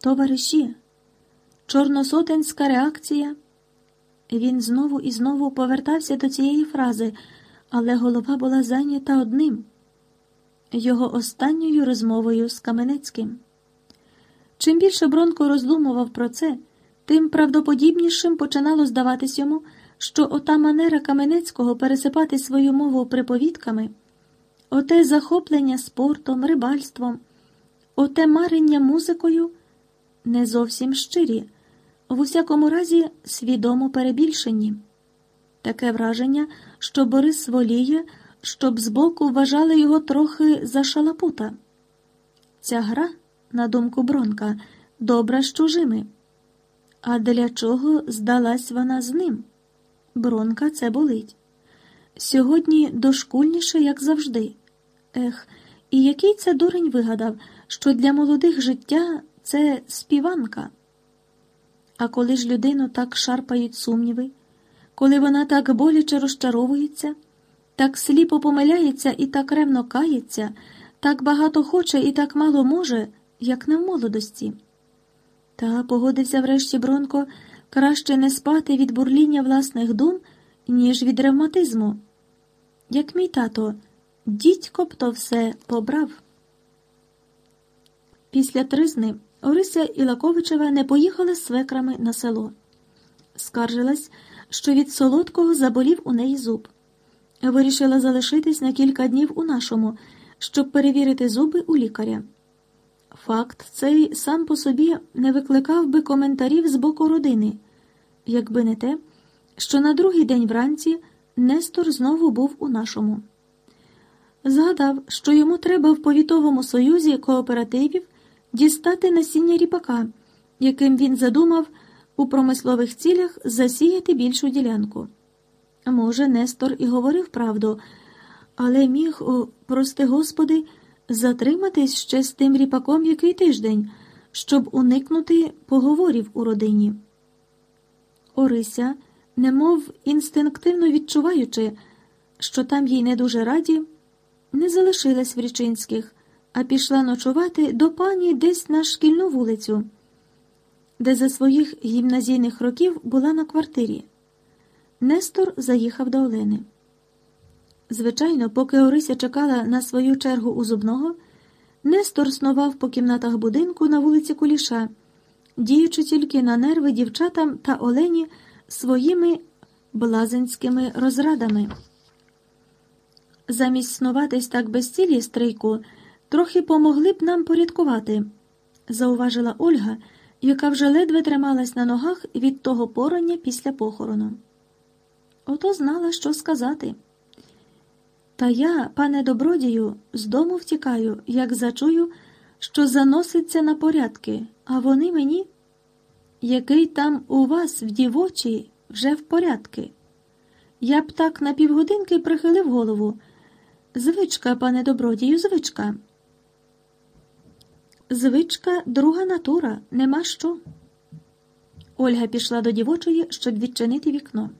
Товариші, чорносотенська реакція. Він знову і знову повертався до цієї фрази, але голова була зайнята одним його останньою розмовою з Каменецьким. Чим більше Бронко роздумував про це, тим правдоподібнішим починало здаватись йому, що ота манера Каменецького пересипати свою мову приповідками, оте захоплення спортом, рибальством, оте марення музикою не зовсім щирі, в усякому разі свідомо перебільшені. Таке враження, що Борис воліє, щоб збоку вважали його трохи за шалапута. Ця гра, на думку Бронка, добра з чужими. А для чого здалась вона з ним? Бронка це болить. Сьогодні дошкульніше, як завжди. Ех, і який це дурень вигадав, що для молодих життя це співанка. А коли ж людину так шарпають сумніви, коли вона так боляче розчаровується, так сліпо помиляється і так ревно кається, так багато хоче і так мало може, як в молодості. Та погодився врешті Бронко краще не спати від бурління власних дум, ніж від ревматизму. Як мій тато, дідько б то все побрав. Після тризни Орися Ілаковичева не поїхала з свекрами на село. Скаржилась, що від солодкого заболів у неї зуб. Вирішила залишитись на кілька днів у нашому, щоб перевірити зуби у лікаря. Факт цей сам по собі не викликав би коментарів з боку родини, якби не те, що на другий день вранці Нестор знову був у нашому. Згадав, що йому треба в повітовому союзі кооперативів дістати насіння ріпака, яким він задумав у промислових цілях засіяти більшу ділянку. Може, Нестор і говорив правду, але міг, прости господи, затриматись ще з тим ріпаком який тиждень, щоб уникнути поговорів у родині. Орися, немов інстинктивно відчуваючи, що там їй не дуже раді, не залишилась в Річинських, а пішла ночувати до пані десь на шкільну вулицю, де за своїх гімназійних років була на квартирі. Нестор заїхав до Олени. Звичайно, поки Орися чекала на свою чергу у зубного, Нестор снував по кімнатах будинку на вулиці Куліша, діючи тільки на нерви дівчатам та Олені своїми блазенськими розрадами. Замість снуватись так без цілі стрийку, трохи помогли б нам порядкувати, зауважила Ольга, яка вже ледве трималась на ногах від того порання після похорону. Ото знала, що сказати. Та я, пане добродію, з дому втікаю, як зачую, що заноситься на порядки, а вони мені, який там у вас в дівочі вже в порядки. Я б так на півгодинки прихилив голову. Звичка, пане добродію, звичка. Звичка друга натура, нема що. Ольга пішла до дівочої, щоб відчинити вікно.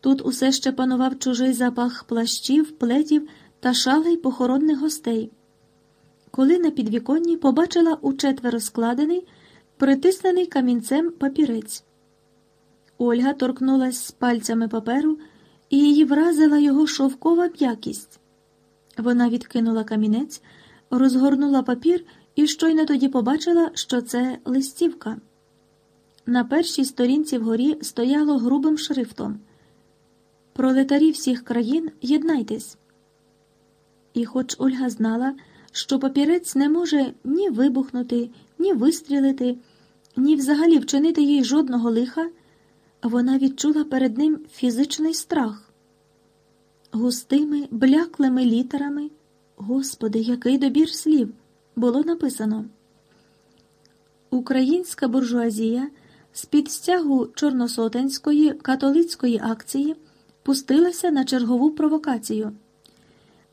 Тут усе ще панував чужий запах плащів, плетів та шалей похоронних гостей. Коли на підвіконні побачила учетверо складений, притиснений камінцем папірець. Ольга торкнулась пальцями паперу, і її вразила його шовкова м'якість. Вона відкинула камінець, розгорнула папір і щойно тоді побачила, що це листівка. На першій сторінці вгорі стояло грубим шрифтом. Пролетарі всіх країн єднайтесь. І хоч Ольга знала, що папірець не може ні вибухнути, ні вистрілити, ні взагалі вчинити їй жодного лиха, вона відчула перед ним фізичний страх. Густими, бляклими літерами, Господи, який добір слів, було написано. Українська буржуазія з під стягу Чорносотенської католицької акції пустилася на чергову провокацію.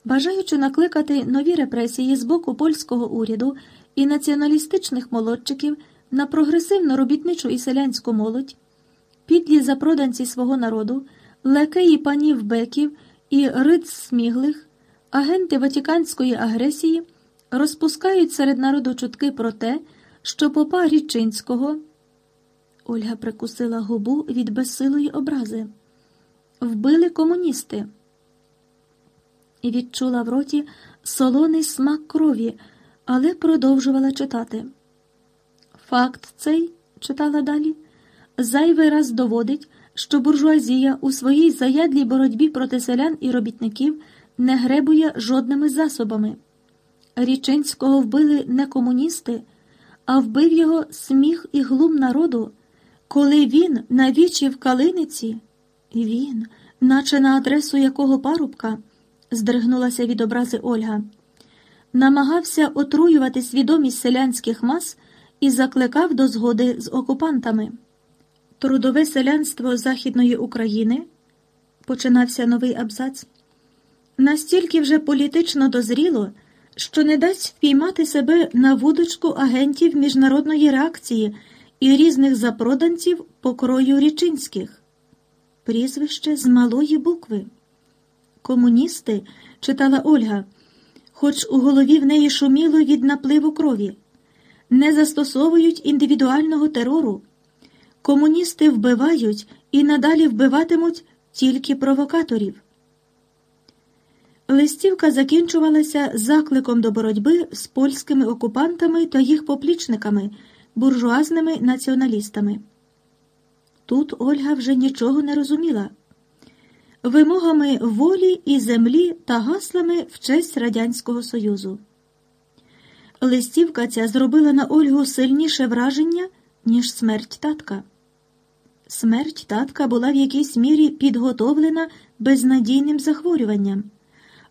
Бажаючи накликати нові репресії з боку польського уряду і націоналістичних молодчиків на прогресивну робітничу і селянську молодь, підлі запроданці свого народу, лекеї панів беків і риц сміглих, агенти ватіканської агресії розпускають серед народу чутки про те, що попа Річинського. Ольга прикусила губу від безсилої образи. Вбили комуністи. І відчула в роті солоний смак крові, але продовжувала читати. Факт цей, читала далі, зайвий раз доводить, що буржуазія у своїй заядлій боротьбі проти селян і робітників не гребує жодними засобами. Річинського вбили не комуністи, а вбив його сміх і глум народу, коли він на вічі в калиниці, він, наче на адресу якого парубка, здригнулася від образи Ольга, намагався отруювати свідомість селянських мас і закликав до згоди з окупантами. Трудове селянство Західної України починався новий абзац. Настільки вже політично дозріло, що не дасть впіймати себе на вудочку агентів міжнародної реакції і різних запроданців покрою річинських, прізвище з малої букви. Комуністи, читала Ольга, хоч у голові в неї шуміло від напливу крові, не застосовують індивідуального терору. Комуністи вбивають і надалі вбиватимуть тільки провокаторів. Листівка закінчувалася закликом до боротьби з польськими окупантами та їх поплічниками, буржуазними націоналістами. Тут Ольга вже нічого не розуміла. Вимогами волі і землі та гаслами в честь Радянського Союзу. Листівка ця зробила на Ольгу сильніше враження, ніж смерть татка. Смерть татка була в якійсь мірі підготовлена безнадійним захворюванням,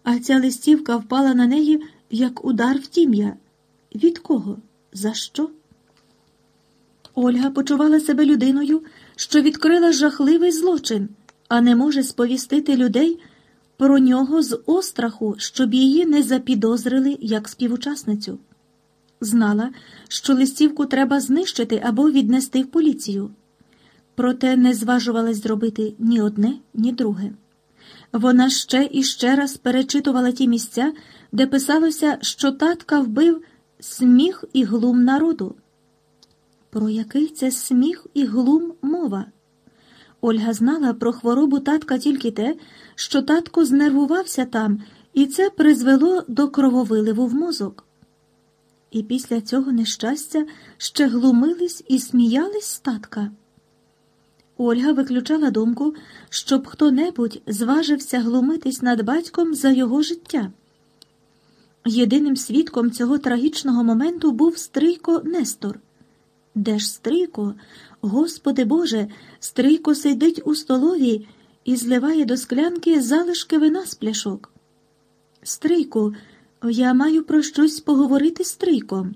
а ця листівка впала на неї як удар в тім'я. Від кого? За що? Ольга почувала себе людиною, що відкрила жахливий злочин, а не може сповістити людей про нього з остраху, щоб її не запідозрили як співучасницю. Знала, що листівку треба знищити або віднести в поліцію проте не зважувалась зробити ні одне, ні друге. Вона ще і ще раз перечитувала ті місця, де писалося, що татка вбив сміх і глум народу. Про який це сміх і глум мова? Ольга знала про хворобу татка тільки те, що татко знервувався там, і це призвело до крововиливу в мозок. І після цього нещастя ще глумились і сміялись з татка. Ольга виключала думку, щоб хто-небудь зважився глумитись над батьком за його життя. Єдиним свідком цього трагічного моменту був Стрийко Нестор. Де ж Стрийко? Господи Боже, Стрийко сидить у столові і зливає до склянки залишки вина з пляшок. Стрийку, я маю про щось поговорити з Стрийком.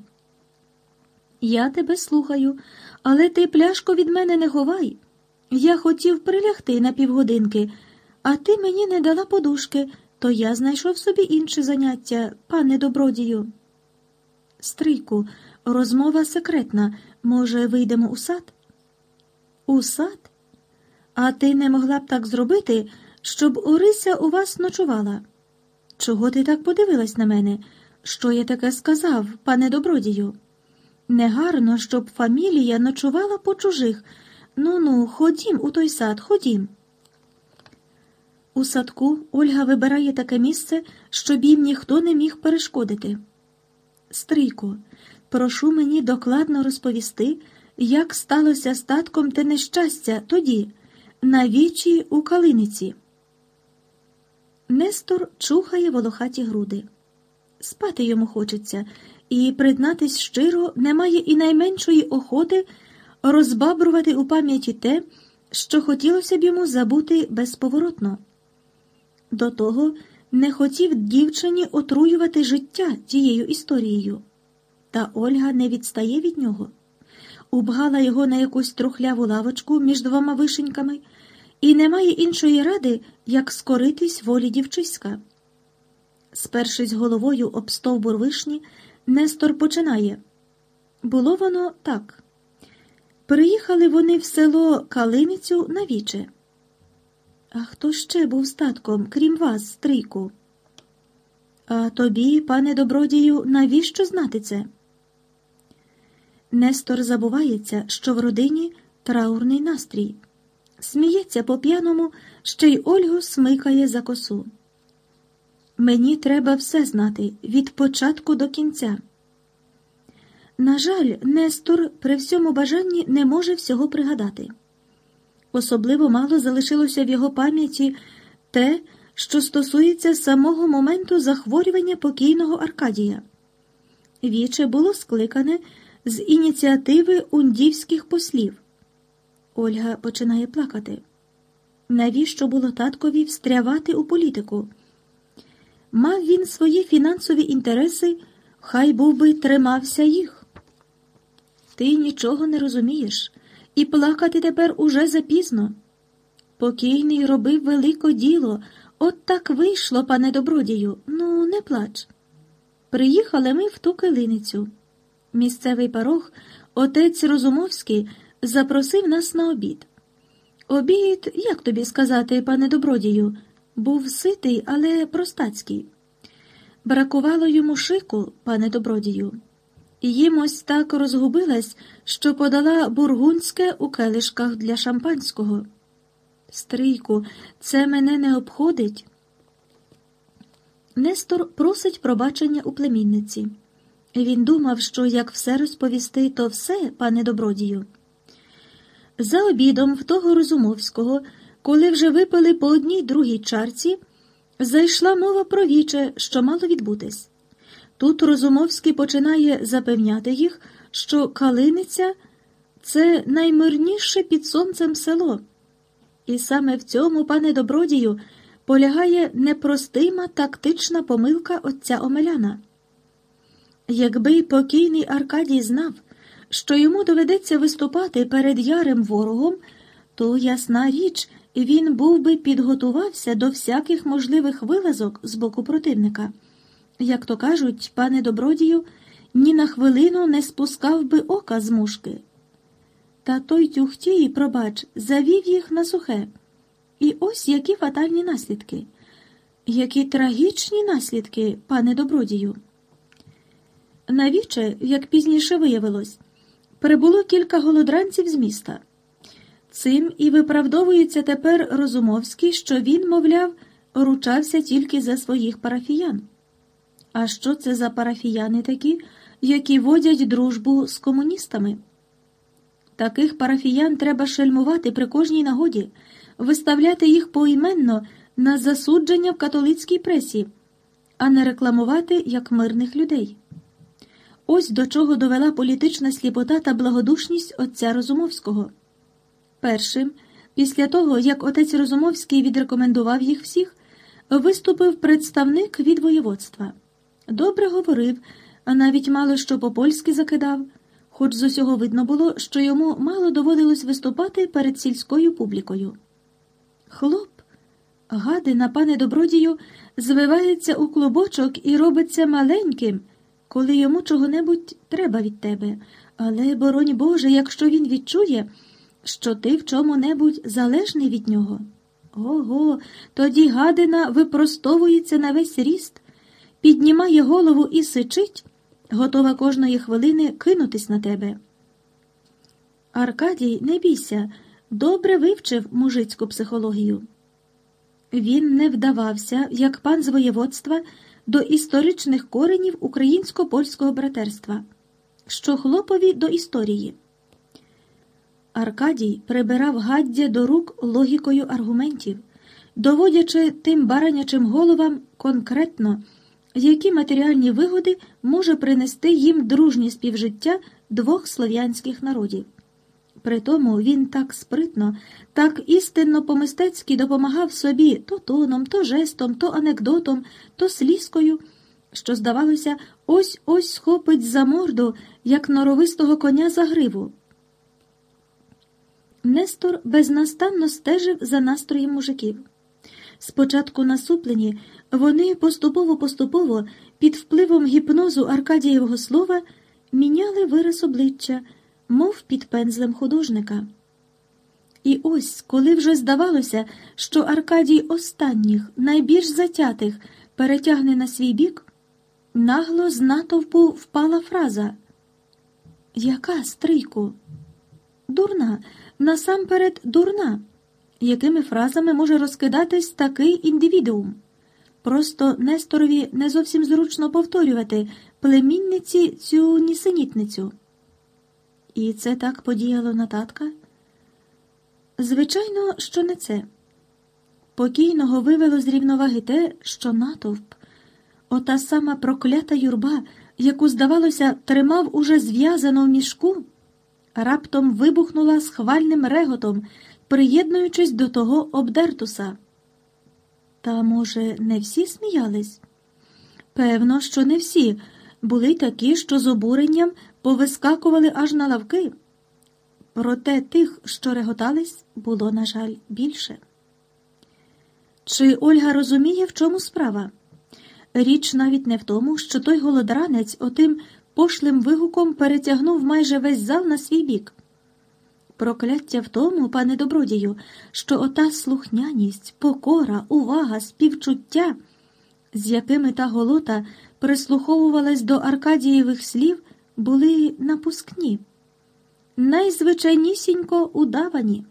Я тебе слухаю, але ти пляшку від мене не ховай. Я хотів прилягти на півгодинки, а ти мені не дала подушки, то я знайшов собі інше заняття, пане добродію. Стрийку, розмова секретна. Може, вийдемо у сад? У сад? А ти не могла б так зробити, щоб Орися у вас ночувала? Чого ти так подивилась на мене? Що я таке сказав, пане добродію? Негарно, щоб фамілія ночувала по чужих. Ну ну, ходім у той сад, ходім. У садку Ольга вибирає таке місце, щоб їм ніхто не міг перешкодити. Стрийко, прошу мені докладно розповісти, як сталося статком те нещастя тоді, на вічі у калиниці. Нестор чухає волохаті груди. Спати йому хочеться, і, признатись щиро, немає і найменшої охоти розбабрувати у пам'яті те, що хотілося б йому забути безповоротно. До того не хотів дівчині отруювати життя тією історією, та Ольга не відстає від нього, убгала його на якусь трухляву лавочку між двома вишеньками, і немає іншої ради, як скоритись волі дівчиська. Спершись головою об стовбур вишні, Нестор починає. Було воно так. Приїхали вони в село Калиницю на віче. А хто ще був статком, крім вас, стрійку? А тобі, пане добродію, навіщо знати це? Нестор забувається, що в родині траурний настрій. Сміється по п'яному, ще й Ольгу смикає за косу. Мені треба все знати від початку до кінця. На жаль, Нестор при всьому бажанні не може всього пригадати. Особливо мало залишилося в його пам'яті те, що стосується самого моменту захворювання покійного Аркадія. Віче було скликане з ініціативи ундівських послів. Ольга починає плакати. Навіщо було таткові встрявати у політику? Мав він свої фінансові інтереси, хай був би тримався їх. Ти нічого не розумієш, і плакати тепер уже запізно. Покійний робив велике діло, от так вийшло, пане добродію. Ну, не плач. Приїхали ми в ту килиницю. Місцевий парох, отець Розумовський, запросив нас на обід. Обід, як тобі сказати, пане добродію, був ситий, але простацький. Бракувало йому шику, пане добродію. Їм ось так розгубилась, що подала бургунське у келишках для шампанського. Стрийку, це мене не обходить. Нестор просить пробачення у племінниці. Він думав, що як все розповісти, то все, пане добродію. За обідом в того Розумовського, коли вже випили по одній другій чарці, зайшла мова про віче, що мало відбутись. Тут Розумовський починає запевняти їх, що Калиниця це наймирніше під сонцем село. І саме в цьому, пане добродію, полягає непростима тактична помилка отця Омеляна. Якби покійний Аркадій знав, що йому доведеться виступати перед ярим ворогом, то, ясна річ, він був би підготувався до всяких можливих вилазок з боку противника. Як то кажуть, пане добродію, ні на хвилину не спускав би ока з мушки. Та той тюхтій, пробач, завів їх на сухе. І ось які фатальні наслідки, які трагічні наслідки, пане добродію. Навіче, як пізніше виявилось, прибуло кілька голодранців з міста. Цим і виправдовується тепер Розумовський, що він, мовляв, ручався тільки за своїх парафіян. А що це за парафіяни такі, які водять дружбу з комуністами? Таких парафіян треба шельмувати при кожній нагоді, виставляти їх поіменно на засудження в католицькій пресі, а не рекламувати як мирних людей. Ось до чого довела політична сліпота та благодушність отця Розумовського. Першим, після того, як отець Розумовський відрекомендував їх всіх, виступив представник від воєводства. Добре говорив, а навіть мало що по польськи закидав, хоч з усього видно було, що йому мало доводилось виступати перед сільською публікою. Хлоп, гадина, пане добродію, звивається у клубочок і робиться маленьким коли йому чого-небудь треба від тебе, але, боронь Боже, якщо він відчує, що ти в чому-небудь залежний від нього. Ого, тоді гадина випростовується на весь ріст, піднімає голову і сичить, готова кожної хвилини кинутись на тебе. Аркадій, не бійся, добре вивчив мужицьку психологію. Він не вдавався, як пан з воєводства до історичних коренів українсько польського братерства, що хлопові до історії. Аркадій прибирав гаддя до рук логікою аргументів, доводячи тим баранячим головам конкретно, які матеріальні вигоди може принести їм дружнє співжиття двох слов'янських народів. Притому він так спритно, так істинно по-мистецьки допомагав собі то тоном, то жестом, то анекдотом, то слізкою, що, здавалося, ось ось схопить за морду, як норовистого коня за гриву. Нестор безнастанно стежив за настроєм мужиків. Спочатку насуплені, вони поступово-поступово, під впливом гіпнозу Аркадієвого слова, міняли вираз обличчя мов під пензлем художника. І ось, коли вже здавалося, що Аркадій останніх, найбільш затятих, перетягне на свій бік, нагло з натовпу впала фраза Яка стрийку? Дурна, насамперед дурна. Якими фразами може розкидатись такий індивідуум? Просто Несторові не зовсім зручно повторювати племінниці цю нісенітницю. І це так подіяло на татка? Звичайно, що не це. Покійного вивело з рівноваги те, що натовп, ота сама проклята юрба, яку, здавалося, тримав уже зв'язано в мішку, раптом вибухнула схвальним реготом, приєднуючись до того обдертуса. Та, може, не всі сміялись? Певно, що не всі. Були такі, що з обуренням повискакували аж на лавки. Проте тих, що реготались, було, на жаль, більше. Чи Ольга розуміє, в чому справа? Річ навіть не в тому, що той голодранець отим пошлим вигуком перетягнув майже весь зал на свій бік. Прокляття в тому, пане добродію, що ота слухняність, покора, увага, співчуття, з якими та голота прислуховувалась до Аркадієвих слів, були напускні, найзвичайнісінько удавані.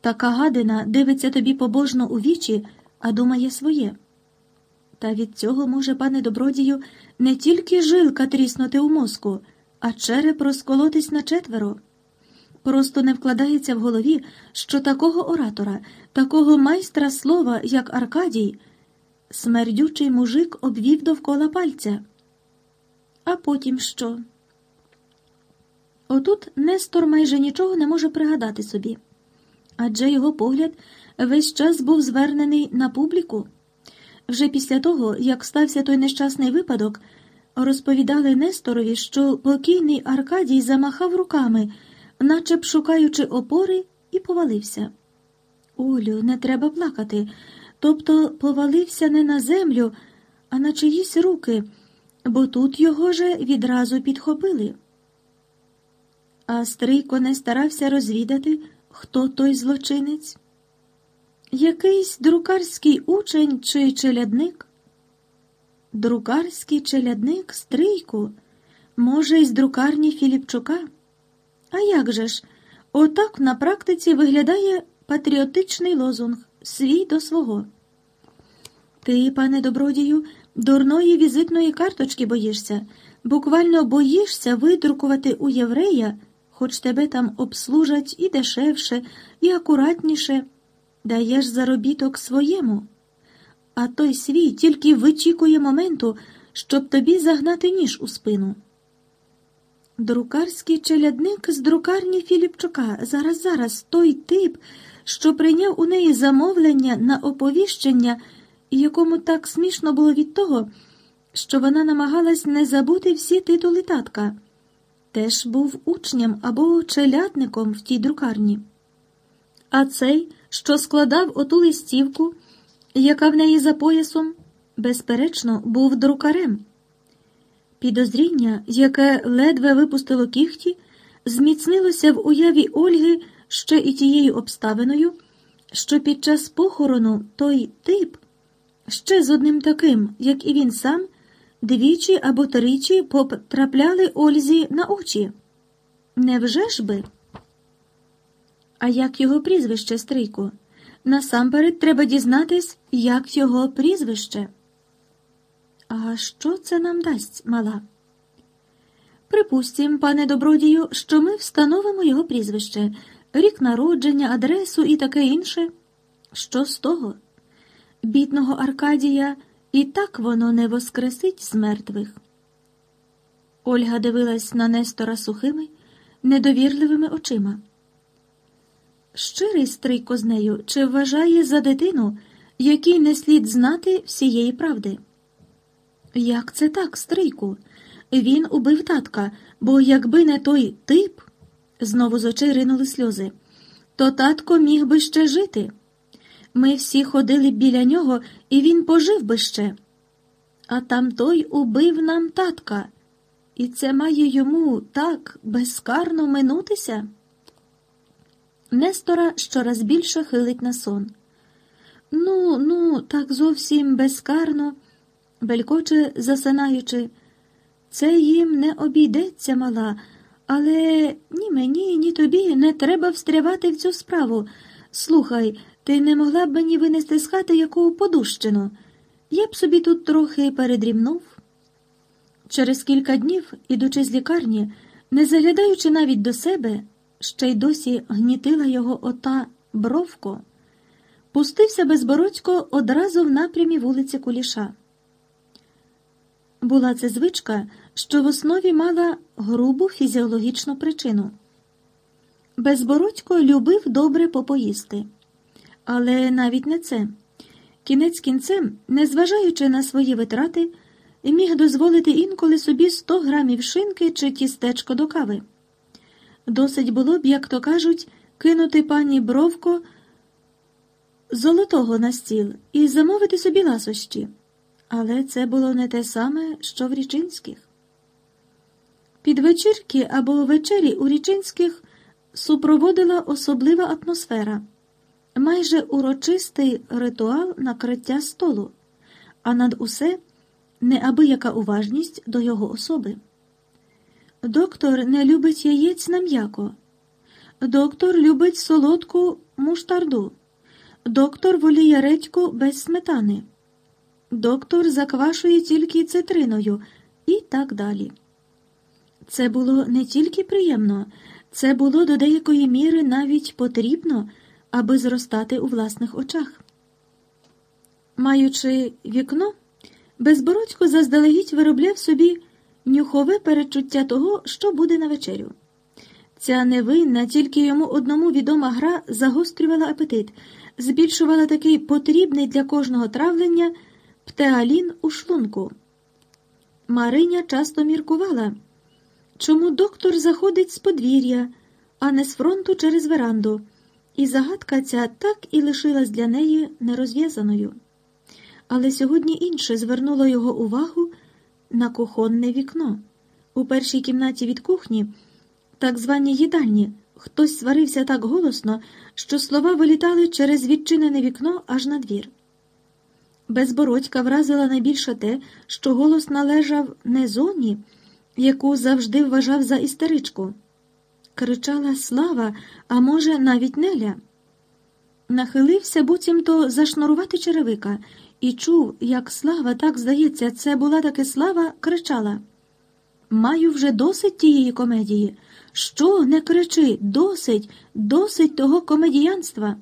Така гадина дивиться тобі побожно у вічі, а думає своє. Та від цього може, пане добродію, не тільки жилка тріснути у мозку, а череп розколотись на четверо. Просто не вкладається в голові, що такого оратора, такого майстра слова, як Аркадій, смердючий мужик обвів довкола пальця. А потім що? Отут Нестор майже нічого не може пригадати собі, адже його погляд весь час був звернений на публіку. Вже після того, як стався той нещасний випадок, розповідали Несторові, що покійний Аркадій замахав руками, наче б шукаючи опори, і повалився. Олю, не треба плакати, тобто повалився не на землю, а на чиїсь руки, бо тут його же відразу підхопили. А Стрийко не старався розвідати, хто той злочинець. Якийсь друкарський учень чи челядник? Друкарський челядник Стрийку, може, із друкарні Філіпчука? А як же ж? Отак на практиці виглядає патріотичний лозунг свій до свого. Ти, пане добродію, дурної візитної карточки боїшся, буквально боїшся видрукувати у єврея, хоч тебе там обслужать і дешевше, і акуратніше даєш заробіток своєму, а той свій тільки вичікує моменту, щоб тобі загнати ніж у спину. Друкарський челядник з друкарні Філіпчука, зараз зараз той тип, що прийняв у неї замовлення на оповіщення, якому так смішно було від того, що вона намагалась не забути всі титули татка, теж був учнем або челядником в тій друкарні. А цей що складав оту листівку, яка в неї за поясом, безперечно, був друкарем. Підозріння, яке ледве випустило кіхті, зміцнилося в уяві Ольги ще і тією обставиною, що під час похорону той тип, ще з одним таким, як і він сам, двічі або тричі потрапляли Ользі на очі. Невже ж би? А як його прізвище, Стрийко? Насамперед треба дізнатись, як його прізвище. А що це нам дасть, мала? Припустім, пане добродію, що ми встановимо його прізвище, рік народження, адресу і таке інше. Що з того? Бідного Аркадія і так воно не воскресить з мертвих. Ольга дивилась на Нестора сухими, недовірливими очима. Щирий стрийко з нею чи вважає за дитину, якій не слід знати всієї правди? Як це так, стрийку? Він убив татка, бо якби не той тип, знову з очей ринули сльози, то татко міг би ще жити. Ми всі ходили біля нього, і він пожив би ще. А там той убив нам татка, і це має йому так безкарно минутися. Нестора щораз більше хилить на сон. Ну, ну, так зовсім безкарно, белькоче засинаючи. Це їм не обійдеться мала, Але ні мені, ні тобі не треба встрявати в цю справу. Слухай, ти не могла б мені винести з хати яку подущину. Я б собі тут трохи передрімнув. Через кілька днів, ідучи з лікарні, не заглядаючи навіть до себе, ще й досі гнітила його ота бровко, пустився безбородько одразу в напрямі вулиці Куліша. Була це звичка, що в основі мала грубу фізіологічну причину. Безбородько любив добре попоїсти. Але навіть не це. Кінець кінцем, незважаючи на свої витрати, міг дозволити інколи собі 100 грамів шинки чи тістечко до кави. Досить було б, як то кажуть, кинути пані бровко золотого на стіл і замовити собі ласощі. Але це було не те саме, що в Річинських. Під вечірки або вечері у Річинських супроводила особлива атмосфера, майже урочистий ритуал накриття столу, а над усе неабияка уважність до його особи. Доктор не любить яєць на м'яко. Доктор любить солодку муштарду. Доктор воліє редьку без сметани. Доктор заквашує тільки цитриною і так далі. Це було не тільки приємно, це було до деякої міри навіть потрібно, аби зростати у власних очах. Маючи вікно, безбородько заздалегідь виробляв собі нюхове перечуття того, що буде на вечерю. Ця невинна, тільки йому одному відома гра загострювала апетит, збільшувала такий потрібний для кожного травлення птеалін у шлунку. Мариня часто міркувала, чому доктор заходить з подвір'я, а не з фронту через веранду, і загадка ця так і лишилась для неї нерозв'язаною. Але сьогодні інше звернуло його увагу на кухонне вікно. У першій кімнаті від кухні, так званій їдальні, хтось сварився так голосно, що слова вилітали через відчинене вікно аж на двір. Безбородька вразила найбільше те, що голос належав не зоні, яку завжди вважав за істеричку. Кричала слава, а може, навіть неля. Нахилився буцімто зашнурувати черевика і чув, як слава, так здається, це була таки слава, кричала. Маю вже досить тієї комедії. Що не кричи, досить, досить того комедіянства.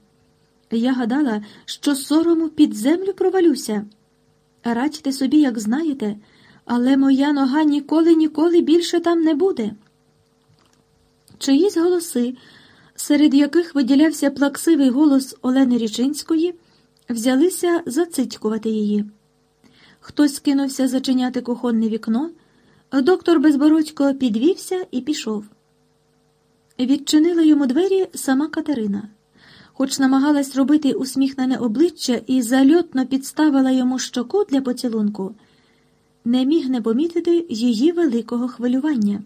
Я гадала, що сорому під землю провалюся. Радьте собі, як знаєте, але моя нога ніколи, ніколи більше там не буде. Чиїсь голоси, серед яких виділявся плаксивий голос Олени Річинської, взялися зацитькувати її. Хтось кинувся зачиняти кухонне вікно, доктор Безбородько підвівся і пішов. Відчинила йому двері сама Катерина хоч намагалась робити усміхнене обличчя і зальотно підставила йому щоку для поцілунку, не міг не помітити її великого хвилювання.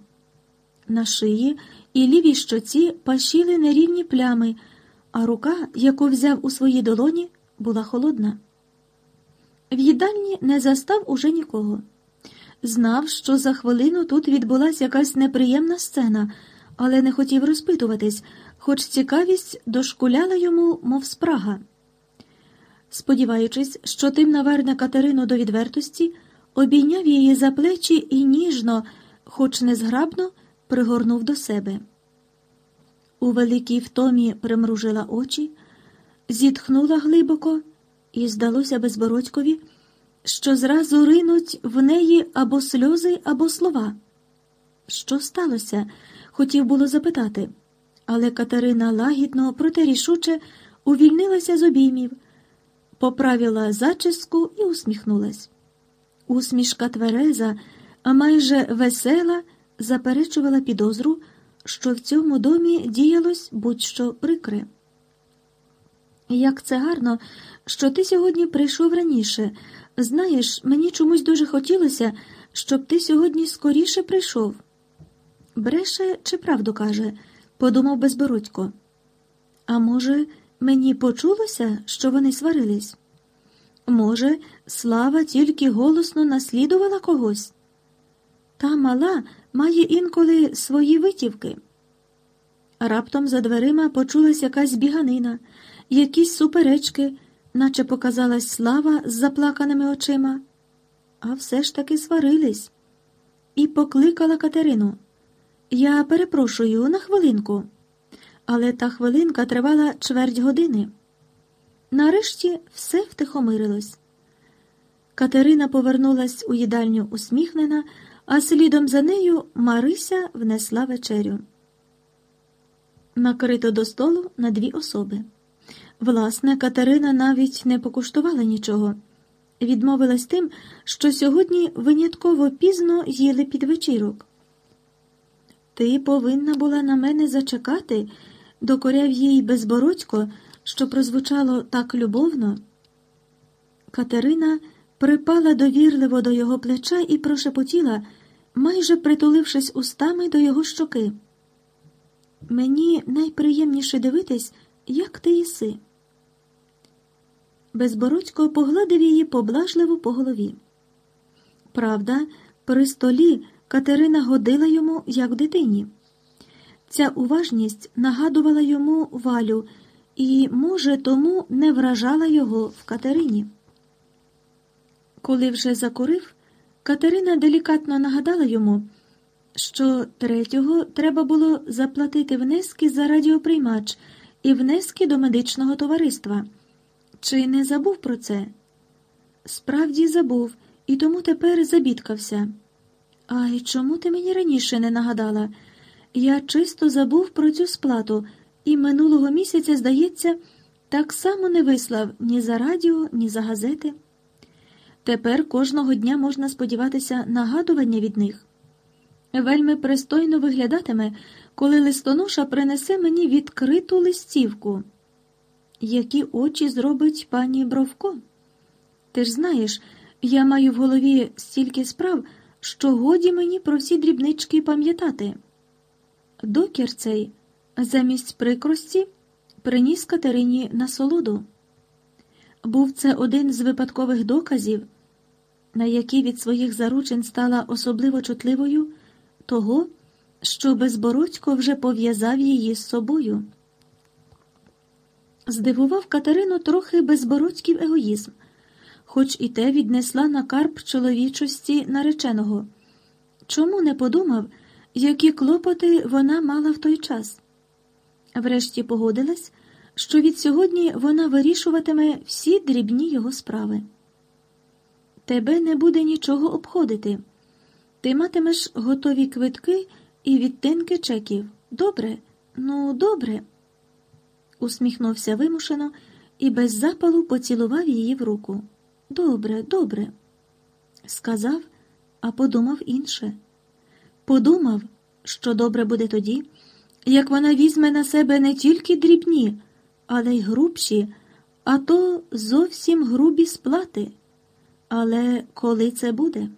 На шиї і лівій щоці пашіли нерівні плями, а рука, яку взяв у свої долоні, була холодна. В їдальні не застав уже нікого. Знав, що за хвилину тут відбулася якась неприємна сцена, але не хотів розпитуватись, хоч цікавість дошкуляла йому, мов спрага. Сподіваючись, що тим наверне Катерину до відвертості, обійняв її за плечі і ніжно, хоч незграбно, пригорнув до себе. У великій втомі примружила очі, зітхнула глибоко, і здалося безбородькові, що зразу ринуть в неї або сльози, або слова. Що сталося? хотів було запитати але Катерина лагідно, проте рішуче увільнилася з обіймів, поправила зачіску і усміхнулась. Усмішка твереза, а майже весела, заперечувала підозру, що в цьому домі діялось будь-що прикре. Як це гарно, що ти сьогодні прийшов раніше. Знаєш, мені чомусь дуже хотілося, щоб ти сьогодні скоріше прийшов. Бреше чи правду каже? Подумав безбородько. А може, мені почулося, що вони сварились? Може, слава тільки голосно наслідувала когось? Та мала має інколи свої витівки. Раптом за дверима почулась якась біганина, якісь суперечки, наче показалась слава з заплаканими очима, а все ж таки сварились. І покликала Катерину. Я перепрошую на хвилинку. Але та хвилинка тривала чверть години. Нарешті все втихомирилось. Катерина повернулась у їдальню усміхнена, а слідом за нею Марися внесла вечерю. Накрито до столу на дві особи. Власне, Катерина навіть не покуштувала нічого, відмовилась тим, що сьогодні винятково пізно їли під вечірок. Ти повинна була на мене зачекати, докоряв їй безбородько, що прозвучало так любовно. Катерина припала довірливо до його плеча і прошепотіла, майже притулившись устами до його щоки. Мені найприємніше дивитись, як ти їси. Безбородько погладив її поблажливо по голові. Правда, при столі Катерина годила йому, як дитині. Ця уважність нагадувала йому валю і, може, тому не вражала його в Катерині. Коли вже закурив, Катерина делікатно нагадала йому, що третього треба було заплатити внески за радіоприймач і внески до медичного товариства. Чи не забув про це? Справді забув, і тому тепер забідкався. Ай, чому ти мені раніше не нагадала? Я чисто забув про цю сплату, і минулого місяця, здається, так само не вислав ні за радіо, ні за газети. Тепер кожного дня можна сподіватися нагадування від них. Вельми пристойно виглядатиме, коли листоноша принесе мені відкриту листівку. Які очі зробить пані Бровко? Ти ж знаєш, я маю в голові стільки справ, що годі мені про всі дрібнички пам'ятати. Докір цей замість прикрості приніс Катерині насолоду. Був це один з випадкових доказів, на які від своїх заручин стала особливо чутливою, того, що безбородько вже пов'язав її з собою. Здивував Катерину трохи безбородьків егоїзм, хоч і те віднесла на карп чоловічості нареченого. Чому не подумав, які клопоти вона мала в той час? Врешті погодилась, що від сьогодні вона вирішуватиме всі дрібні його справи. Тебе не буде нічого обходити. Ти матимеш готові квитки і відтинки чеків. Добре, ну добре. Усміхнувся вимушено і без запалу поцілував її в руку. Добре, добре. Сказав, а подумав інше. Подумав, що добре буде тоді, як вона візьме на себе не тільки дрібні, але й грубші, а то зовсім грубі сплати. Але коли це буде?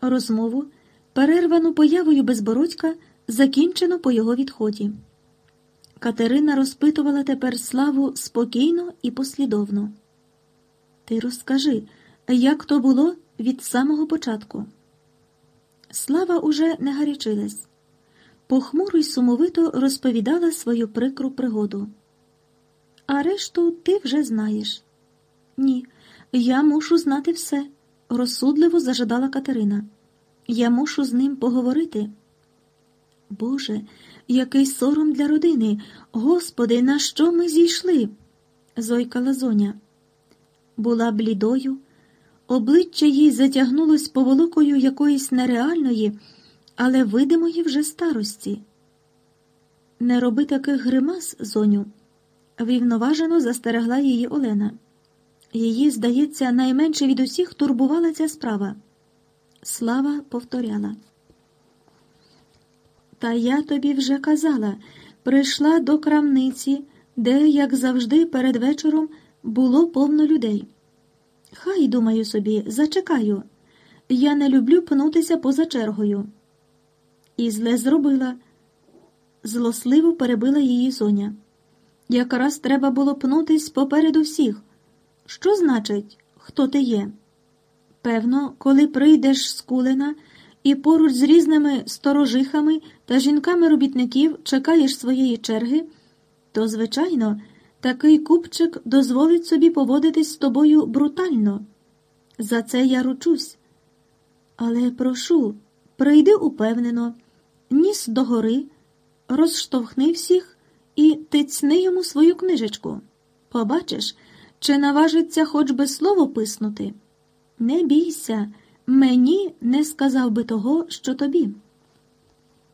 Розмову, перервану появою безбородька, закінчено по його відході. Катерина розпитувала тепер славу спокійно і послідовно. Ти розкажи, як то було від самого початку. Слава уже не гарячилась. Похмуро й сумовито розповідала свою прикру пригоду. А решту ти вже знаєш. Ні, я мушу знати все, розсудливо зажадала Катерина. Я мушу з ним поговорити. Боже, який сором для родини. Господи, на що ми зійшли? зойкала зоня. Була блідою, обличчя їй затягнулось поволокою якоїсь нереальної, але видимої вже старості. Не роби таких гримас, зоню, вівноважено застерегла її Олена. Її, здається, найменше від усіх турбувала ця справа. Слава повторяла. Та я тобі вже казала, прийшла до крамниці, де, як завжди, перед вечором було повно людей. Хай, думаю собі, зачекаю. Я не люблю пнутися поза чергою. І зле зробила. Злосливо перебила її зоня. Якраз треба було пнутись попереду всіх. Що значить, хто ти є? Певно, коли прийдеш з кулена і поруч з різними сторожихами та жінками робітників чекаєш своєї черги, то, звичайно, такий купчик дозволить собі поводитись з тобою брутально. За це я ручусь. Але прошу, прийди упевнено, ніс догори, розштовхни всіх і тицни йому свою книжечку. Побачиш, чи наважиться хоч би слово писнути. Не бійся, мені не сказав би того, що тобі.